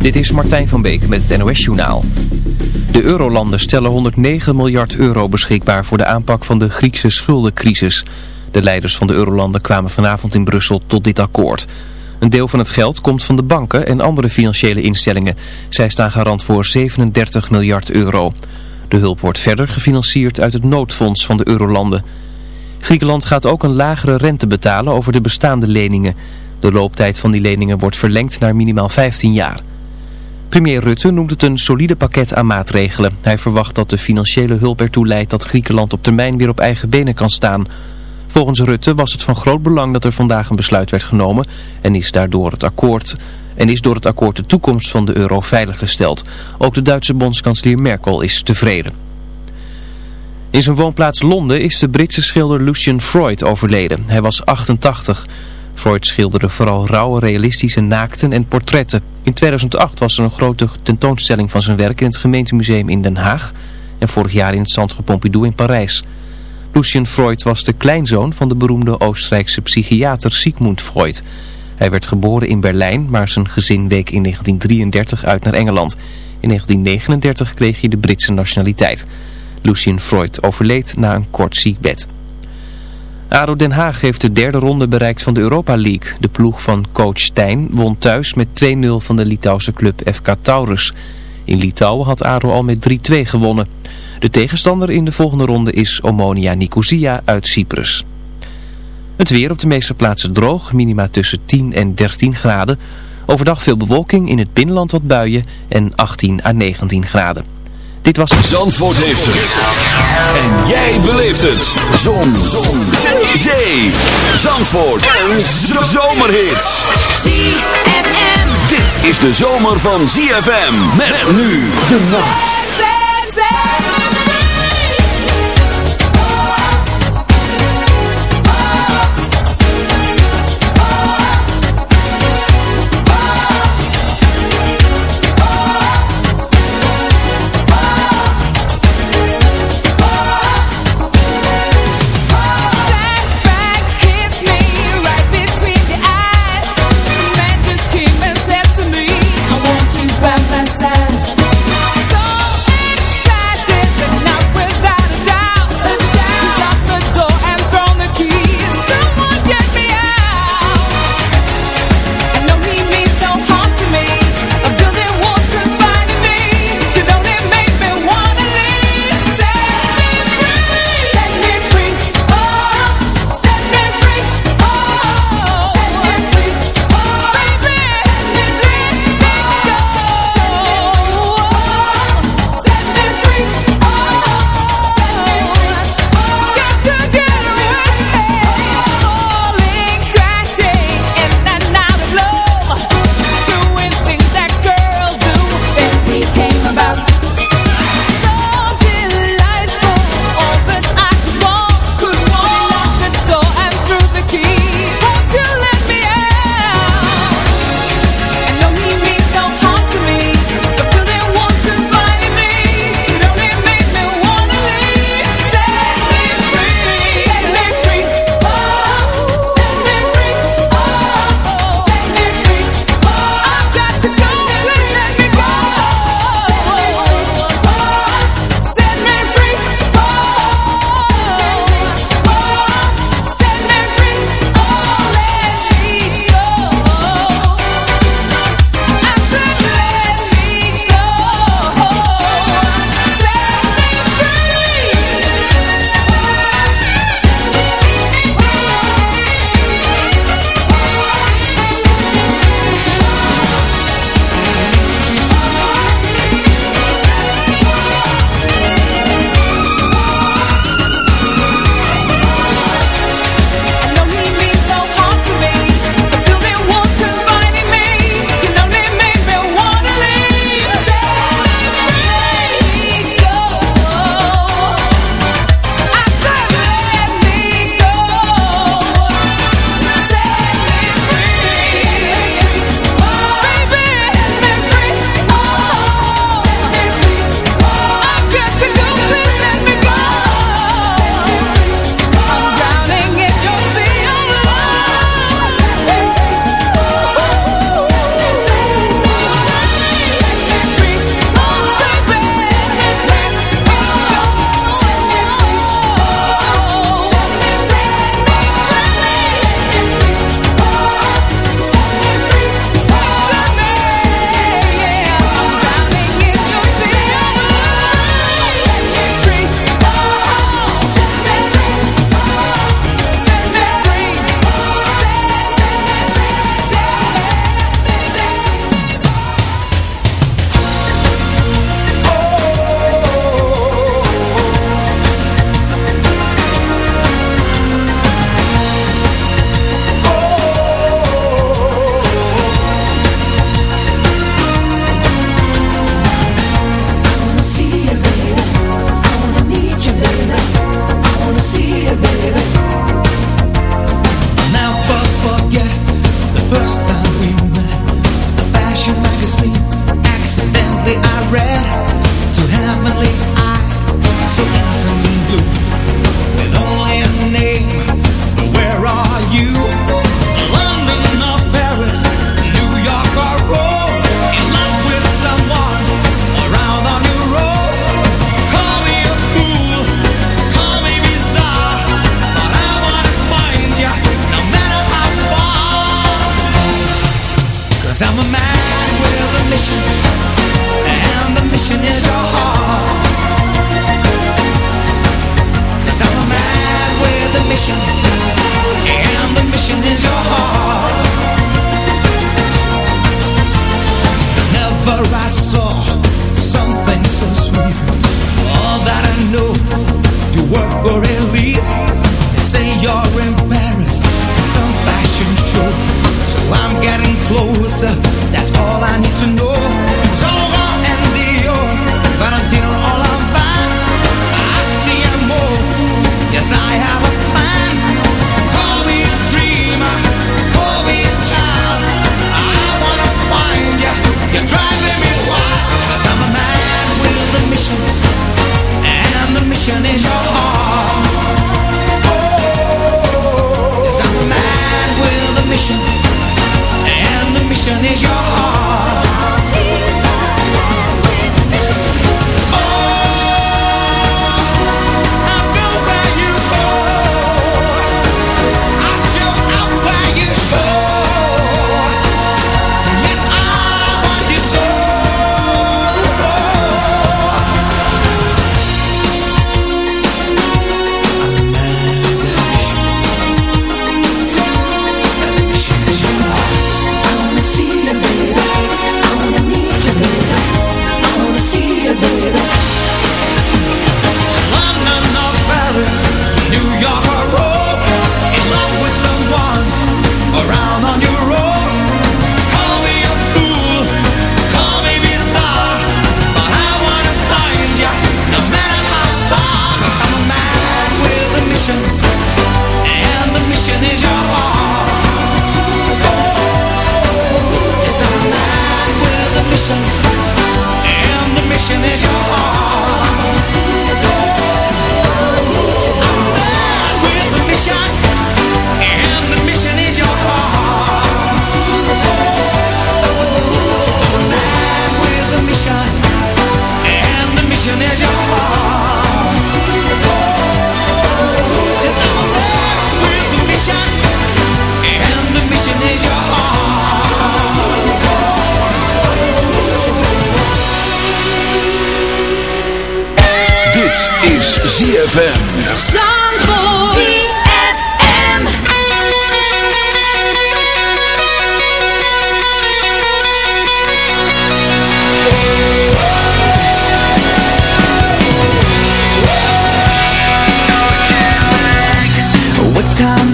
Dit is Martijn van Beek met het NOS-journaal. De eurolanden stellen 109 miljard euro beschikbaar voor de aanpak van de Griekse schuldencrisis. De leiders van de eurolanden kwamen vanavond in Brussel tot dit akkoord. Een deel van het geld komt van de banken en andere financiële instellingen. Zij staan garant voor 37 miljard euro. De hulp wordt verder gefinancierd uit het noodfonds van de eurolanden. Griekenland gaat ook een lagere rente betalen over de bestaande leningen. De looptijd van die leningen wordt verlengd naar minimaal 15 jaar. Premier Rutte noemt het een solide pakket aan maatregelen. Hij verwacht dat de financiële hulp ertoe leidt dat Griekenland op termijn weer op eigen benen kan staan. Volgens Rutte was het van groot belang dat er vandaag een besluit werd genomen en is daardoor het akkoord en is door het akkoord de toekomst van de euro veiliggesteld. Ook de Duitse bondskanselier Merkel is tevreden. In zijn woonplaats Londen is de Britse schilder Lucian Freud overleden. Hij was 88. Freud schilderde vooral rauwe, realistische naakten en portretten. In 2008 was er een grote tentoonstelling van zijn werk in het gemeentemuseum in Den Haag en vorig jaar in het Centre Pompidou in Parijs. Lucian Freud was de kleinzoon van de beroemde Oostenrijkse psychiater Sigmund Freud. Hij werd geboren in Berlijn, maar zijn gezin week in 1933 uit naar Engeland. In 1939 kreeg hij de Britse nationaliteit. Lucian Freud overleed na een kort ziekbed. ADO Den Haag heeft de derde ronde bereikt van de Europa League. De ploeg van coach Stijn won thuis met 2-0 van de Litouwse club FK Taurus. In Litouwen had ADO al met 3-2 gewonnen. De tegenstander in de volgende ronde is Omonia Nicosia uit Cyprus. Het weer op de meeste plaatsen droog, minima tussen 10 en 13 graden. Overdag veel bewolking, in het binnenland wat buien en 18 à 19 graden. Dit was... Zandvoort heeft het. En jij beleeft het. Zon. Zon. Zee. Zandvoort. En zomerhits. ZFM. Dit is de zomer van ZFM. Met nu de nacht. Time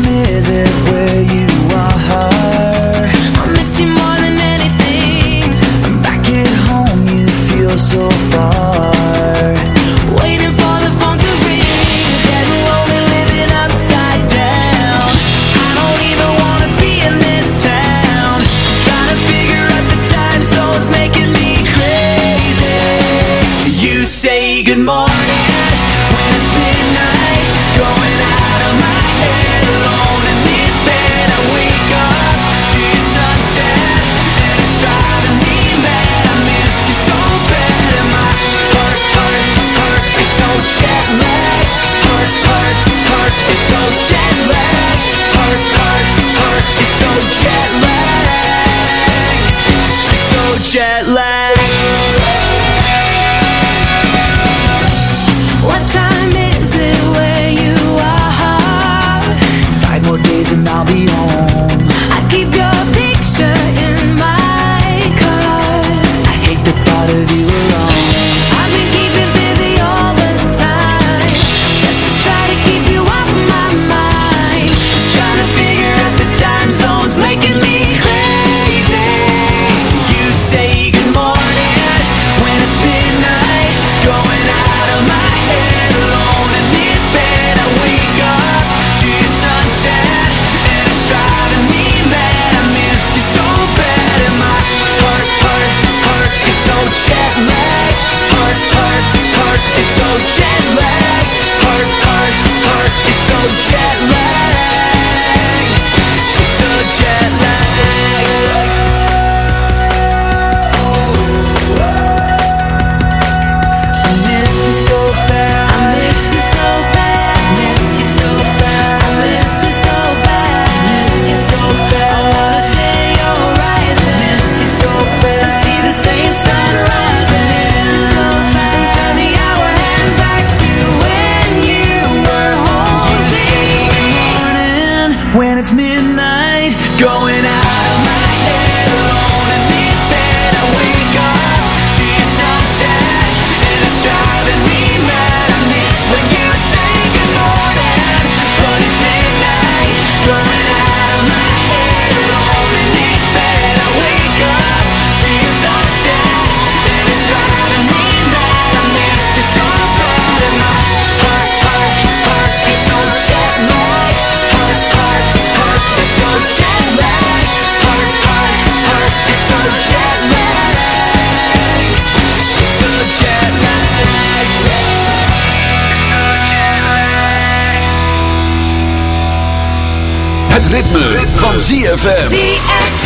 van ZFM. ZFM.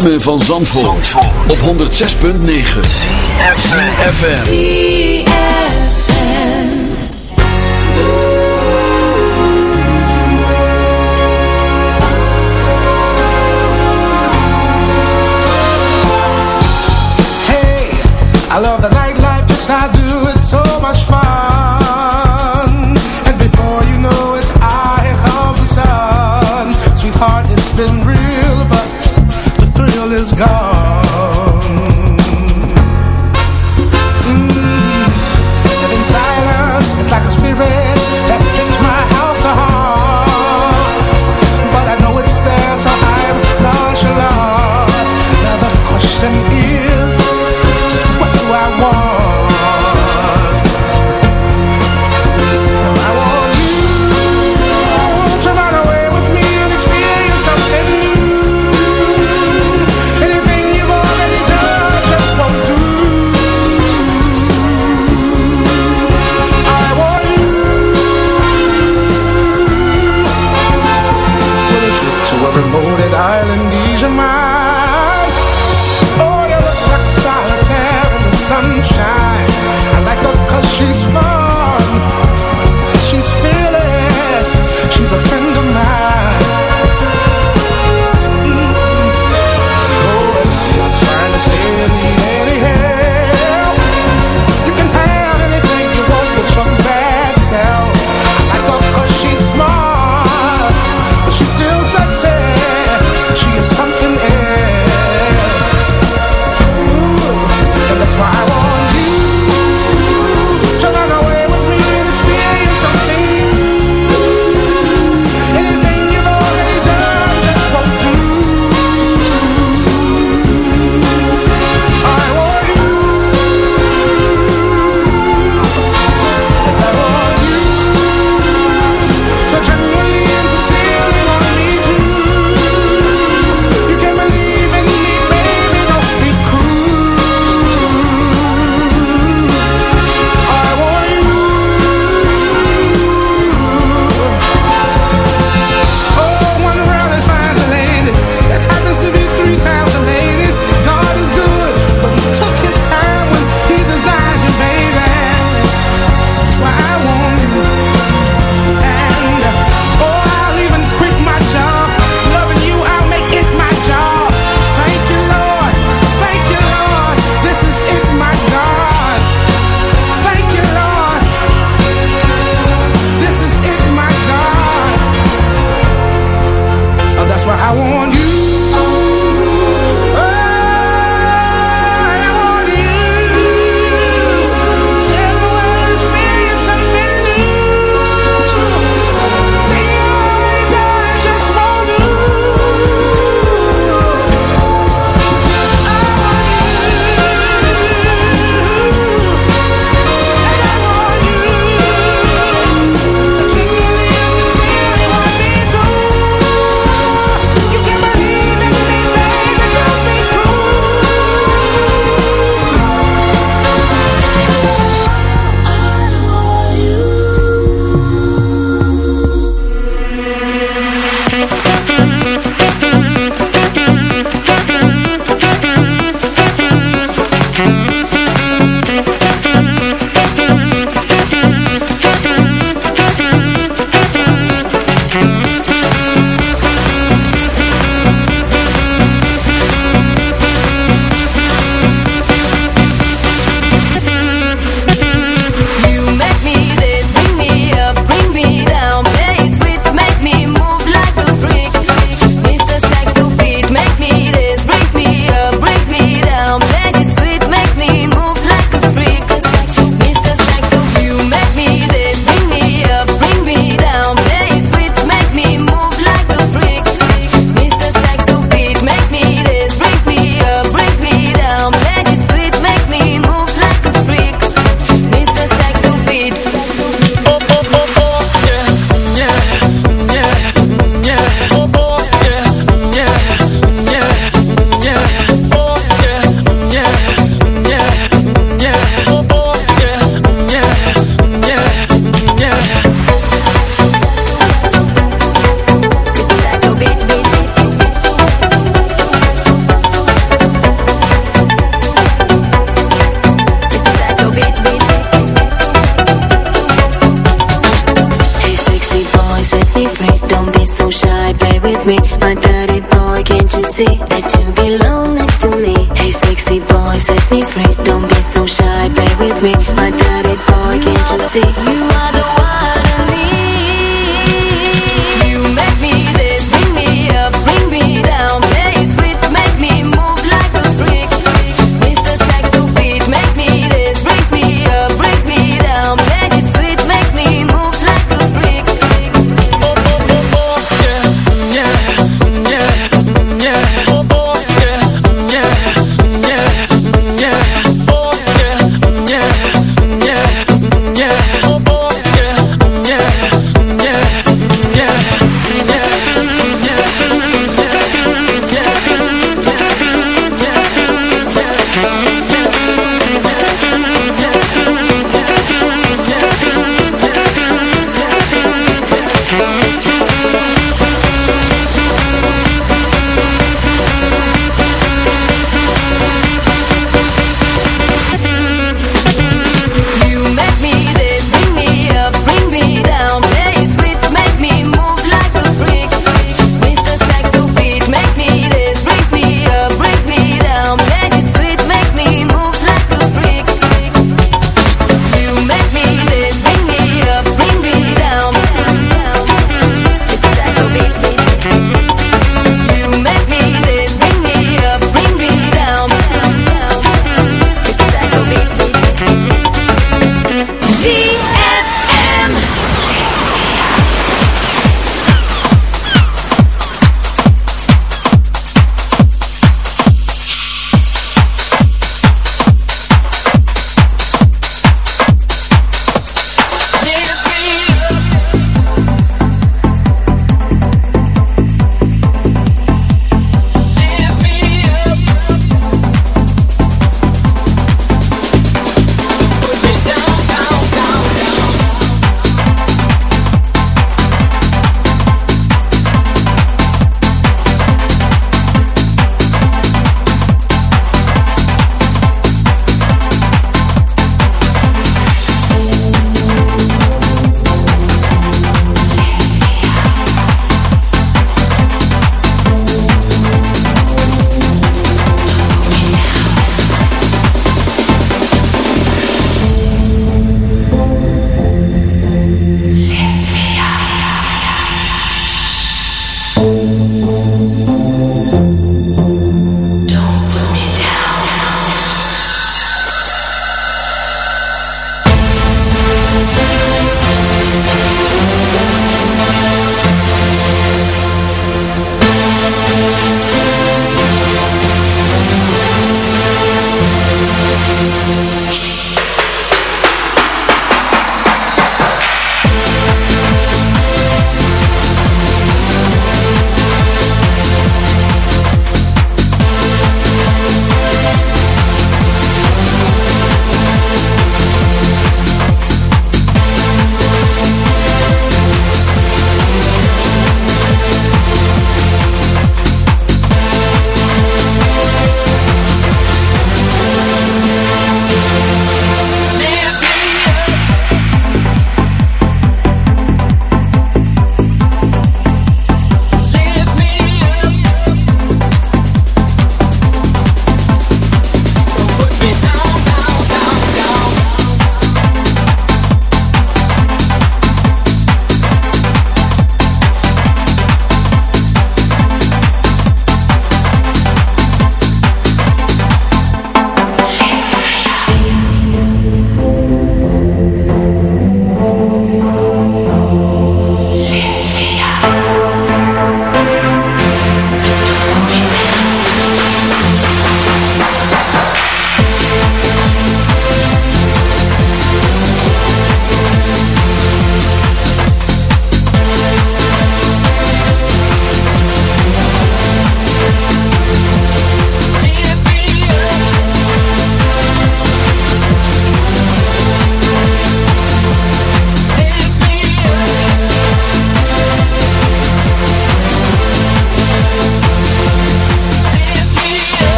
ritme van Zandvoort, op 106.9 CFFM Hey, I love the nightlife beside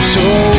So.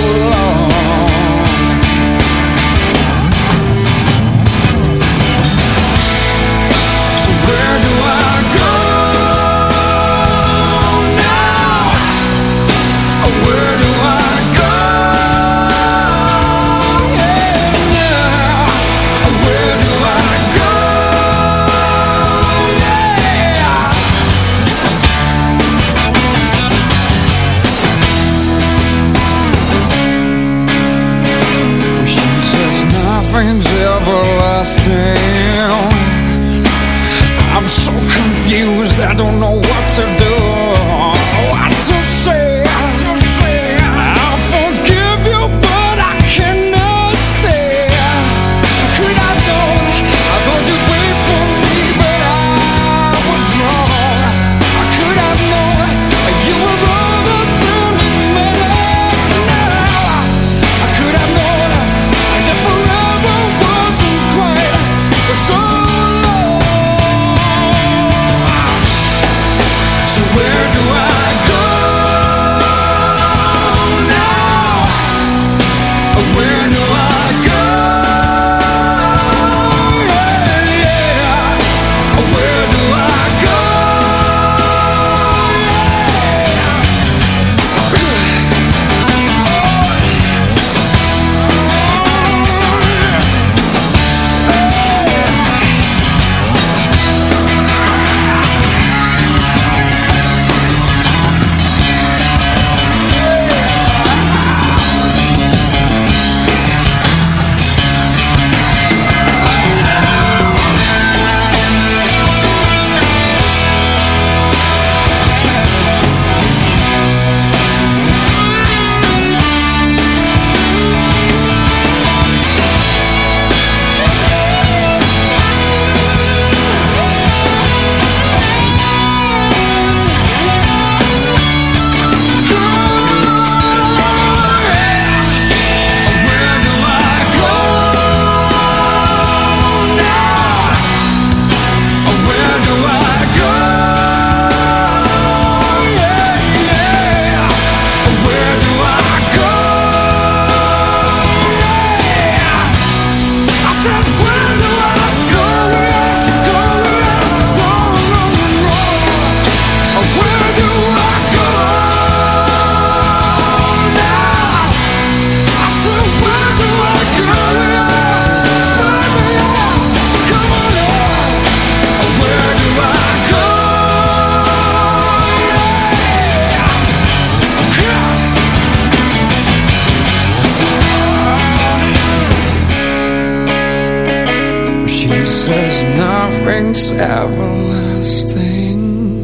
She says nothing's everlasting.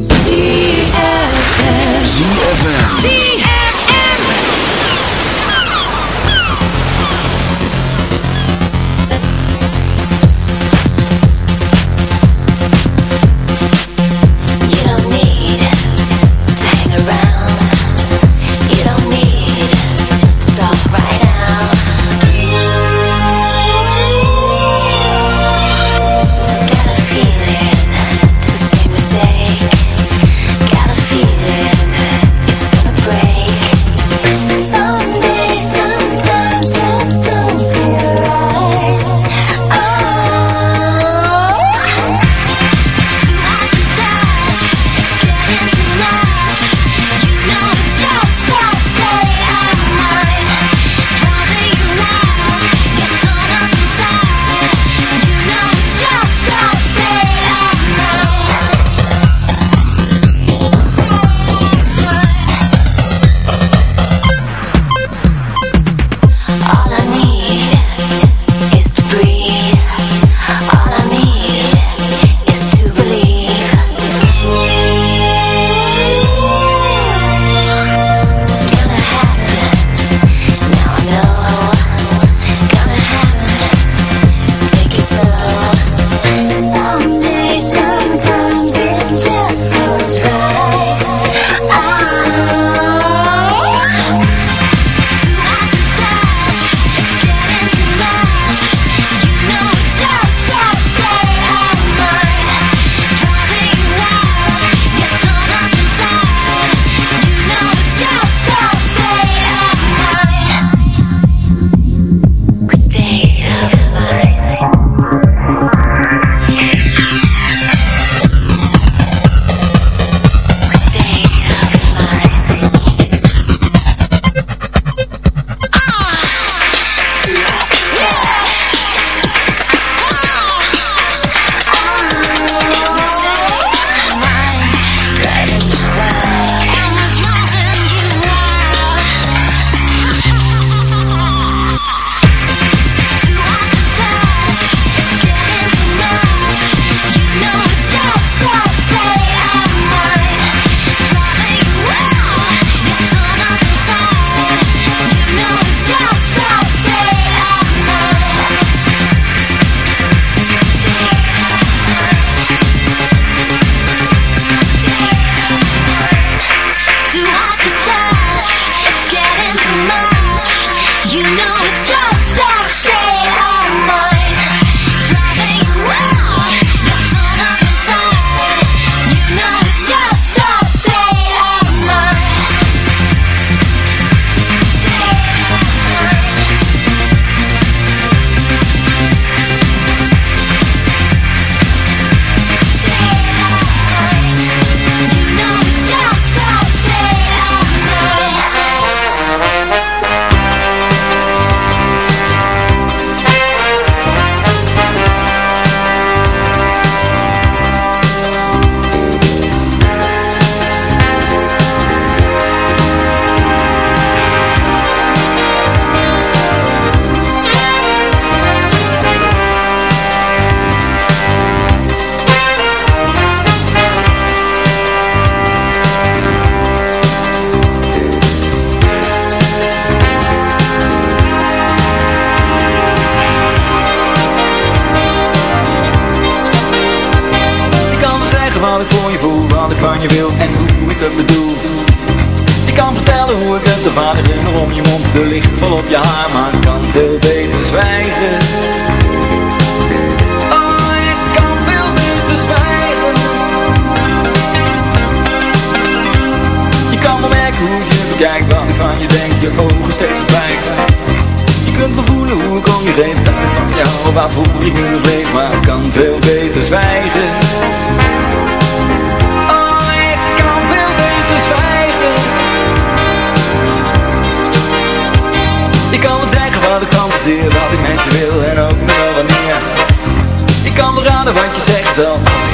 ZFM. ZFM.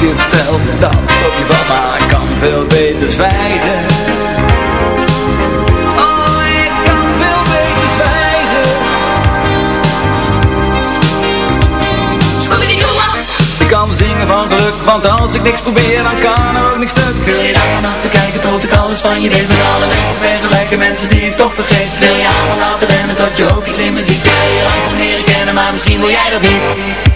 je vertelt dat op je van maar ik kan veel beter zwijgen. Oh, ik kan veel beter zwijgen. Ik kan zingen van geluk, want als ik niks probeer, dan kan er ook niks stuk. Wil je daar en nacht tot ik alles van je weet? Met alle mensen ben mensen die ik toch vergeet. Wil je allemaal laten rennen tot je ook iets in me ziet? Wil je langzaam leren kennen, maar misschien wil jij dat niet.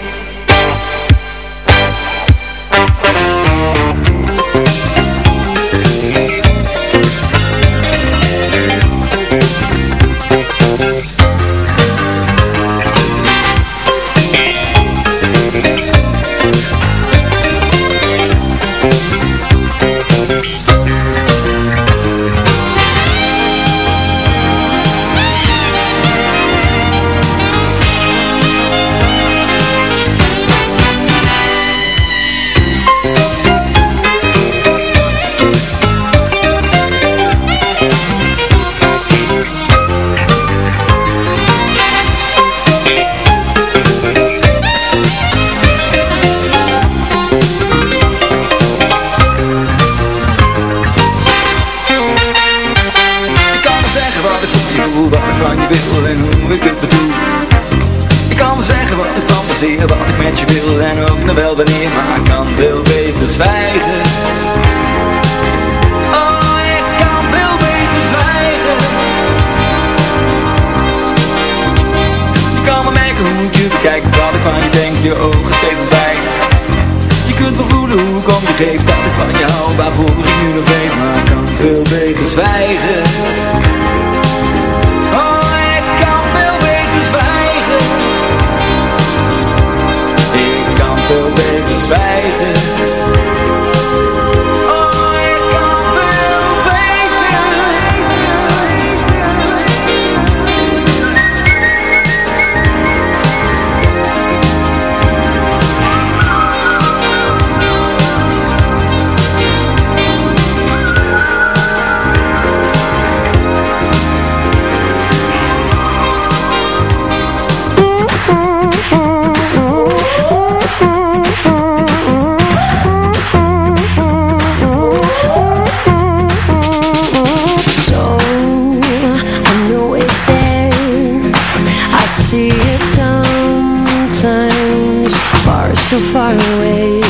strange, far so far away.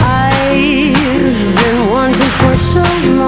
I've been wanting for so long.